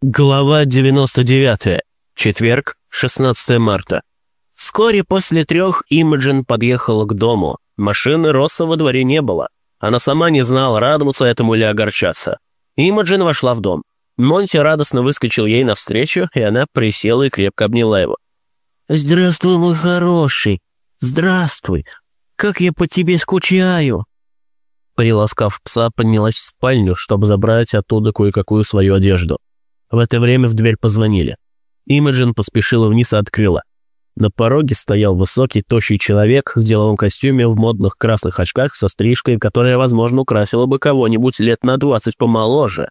Глава 99. Четверг, 16 марта. Вскоре после трех Имаджин подъехала к дому. Машины Росса во дворе не было. Она сама не знала, радоваться этому или огорчаться. Имаджин вошла в дом. Монти радостно выскочил ей навстречу, и она присела и крепко обняла его. «Здравствуй, мой хороший! Здравствуй! Как я по тебе скучаю!» Приласкав пса, поднялась в спальню, чтобы забрать оттуда кое-какую свою одежду. В это время в дверь позвонили. Имаджин поспешила вниз и открыла. На пороге стоял высокий, тощий человек в деловом костюме в модных красных очках со стрижкой, которая, возможно, украсила бы кого-нибудь лет на двадцать помоложе.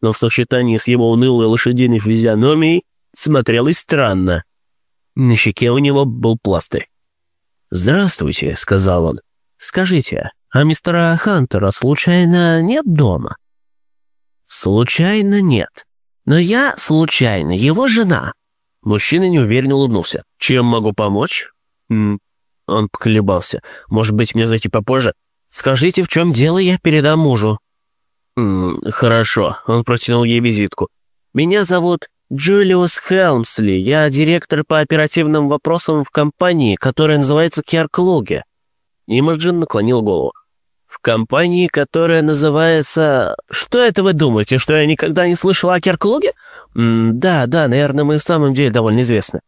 Но в сочетании с его унылой лошадиной физиономией смотрелось странно. На щеке у него был пластырь. «Здравствуйте», — сказал он. «Скажите, а мистера Хантера случайно нет дома?» «Случайно нет. Но я, случайно, его жена». Мужчина неуверенно улыбнулся. «Чем могу помочь?» М Он поколебался. «Может быть, мне зайти попозже?» «Скажите, в чем дело, я передам мужу». М «Хорошо», — он протянул ей визитку. «Меня зовут Джулиус Хелмсли. Я директор по оперативным вопросам в компании, которая называется Керклуге». Имаджин наклонил голову. «В компании, которая называется... Что это вы думаете, что я никогда не слышал о Керклуге? да, да, наверное, мы в самом деле довольно известны».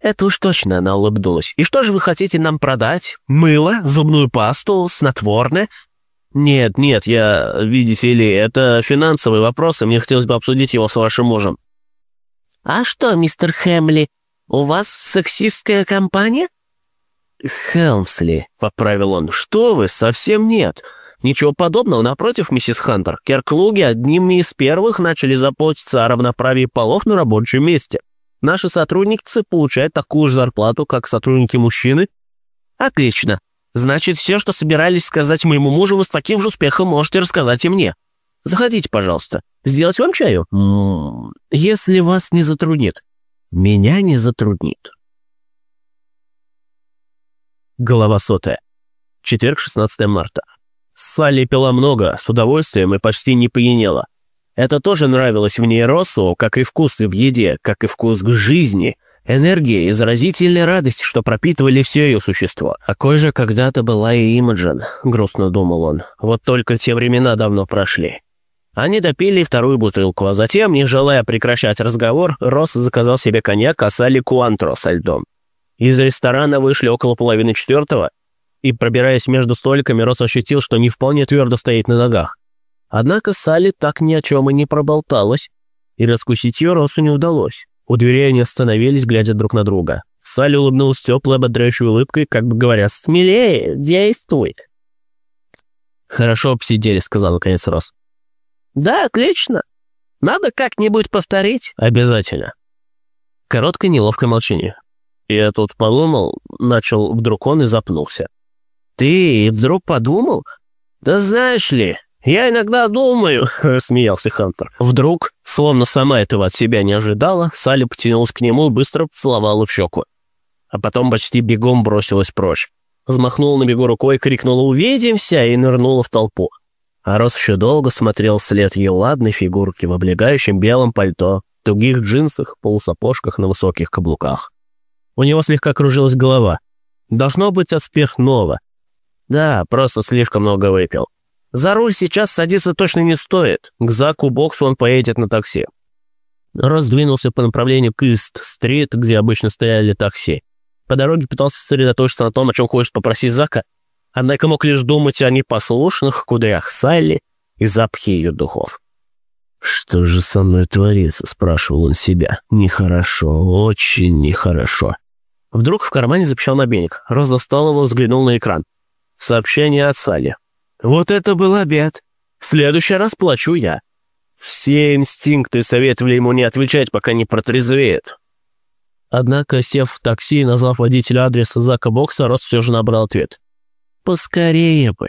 «Это уж точно», — она улыбнулась. «И что же вы хотите нам продать? Мыло, зубную пасту, снотворное?» «Нет, нет, я, видите ли, это финансовый вопрос, и мне хотелось бы обсудить его с вашим мужем». «А что, мистер Хэмли, у вас сексистская компания?» «Хелмсли», — поправил он. «Что вы, совсем нет. Ничего подобного, напротив, миссис Хантер. Керклуги одними из первых начали заботиться о равноправии полов на рабочем месте. Наши сотрудницы получают такую же зарплату, как сотрудники мужчины». «Отлично. Значит, все, что собирались сказать моему мужу, вы с таким же успехом можете рассказать и мне. Заходите, пожалуйста. Сделать вам чаю? Если вас не затруднит». «Меня не затруднит». Голова сотая. Четверг, 16 марта. Салли пила много, с удовольствием и почти не пьянела. Это тоже нравилось в ней Россу, как и вкус в еде, как и вкус к жизни, энергия и заразительная радость, что пропитывали все ее существо. Такой же когда-то была и Имаджин, грустно думал он. Вот только те времена давно прошли. Они допили вторую бутылку, а затем, не желая прекращать разговор, Росс заказал себе коньяк, а Салли куантро со льдом. Из ресторана вышли около половины четвертого, и, пробираясь между столиками, Рос ощутил, что не вполне твердо стоит на ногах. Однако Салли так ни о чем и не проболталась, и раскусить ее Росу не удалось. У дверей они остановились, глядя друг на друга. Салли улыбнулась теплой, ободряющей улыбкой, как бы говоря, «Смелее, действуй!» «Хорошо посидели», — сказал наконец Рос. «Да, отлично. Надо как-нибудь повторить». «Обязательно». Короткое неловкое молчание. Я тут подумал, начал вдруг он и запнулся. «Ты вдруг подумал? Да знаешь ли, я иногда думаю», — смеялся Хантер. Вдруг, словно сама этого от себя не ожидала, Салли потянулась к нему и быстро поцеловала в щеку. А потом почти бегом бросилась прочь. Взмахнула на бегу рукой, крикнула «Увидимся!» и нырнула в толпу. А Рос еще долго смотрел вслед ее ладной фигурки в облегающем белом пальто, тугих джинсах, полусапожках на высоких каблуках. У него слегка кружилась голова. Должно быть от спиртного. Да, просто слишком много выпил. За руль сейчас садиться точно не стоит. К Заку Боксу он поедет на такси. Раздвинулся по направлению к Ист-стрит, где обычно стояли такси. По дороге пытался сосредоточиться на том, о чем хочет попросить Зака, однако мог лишь думать о непослушных кудрях Салли и запахе ее духов. «Что же со мной творится?» — спрашивал он себя. «Нехорошо, очень нехорошо». Вдруг в кармане запищал мобильник. Роз достал его, взглянул на экран. Сообщение от Сали. «Вот это был обед. В следующий раз плачу я». Все инстинкты советовали ему не отвечать, пока не протрезвеет. Однако, сев в такси и назвав водителю адрес Зака Бокса, Рос все же набрал ответ. «Поскорее бы».